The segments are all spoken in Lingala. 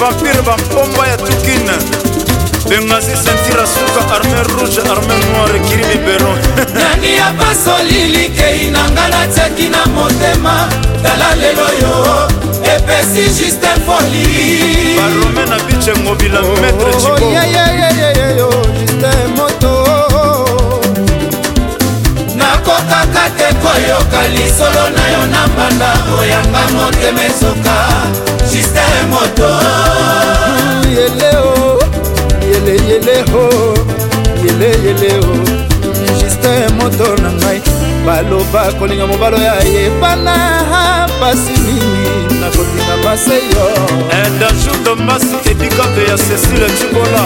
vampire bapomba ya tukine bengazi sentira suka arme rouge arme noire ekiri libero nani ya basolili kei na nga natiaki na motema tala lelo yo epesi juste foli barome na bicengobila metre ciko nakokaka te koyoka lisolo na yo na mbanda oyanga motema esoka justere moto yeleo yeleyeleo yeleyeleo justin moto na ngai baloba kolinga mobalo ya yebana pasi nini nakolinga maseyo edaju eh, domasi edikate ya cecile cibola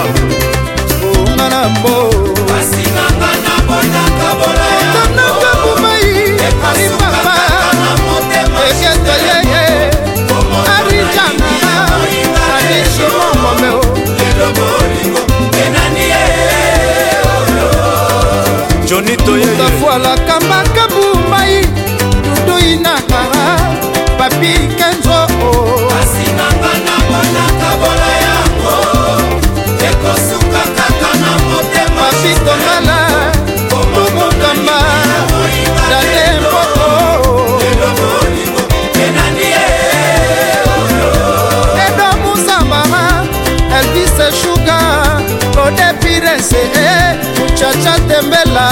onga na mbo basinanga na bonakabola ya ekoli papa eketo yeye arijana adisi momome o joni toyeyeafualaka makabu mai duduinakara papik kode pirese e muchacha tembela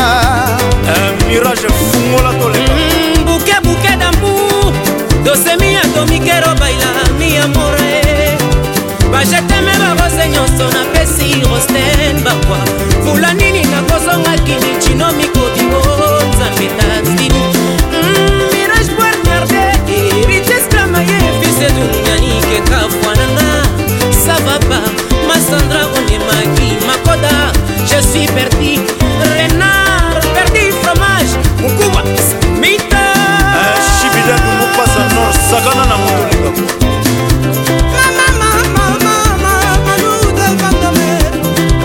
mirage fungola toleka hmm, buke buke dambu dosemi ya tomikero baila mi amore bajeteme barose nyonso napesi rosten bakwa vula nini nakozongaki licino mikobio nzambe tatin hmm, mirage boernarde iritesklamaye fisedunganikekafwananga savapa Sandra Onimaki Makoda Je suis perdu Renard perdu fromage Mukuba Mita eh, Shibidanu Mupasa Nor Sagana na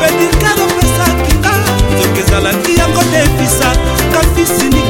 Mutolika ezalaki yango defisa kafisini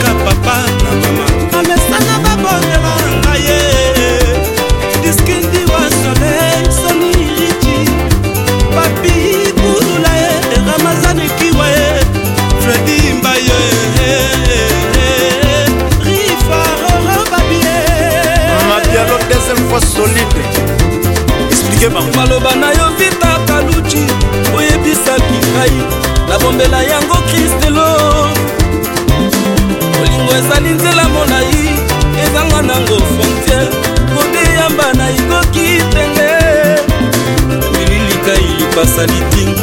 liting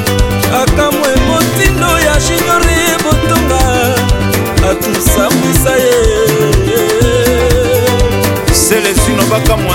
akamwa emotindo ya juniore botonga atusambwisa ye selesino bakamwa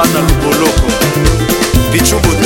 hana luboloko bichumbu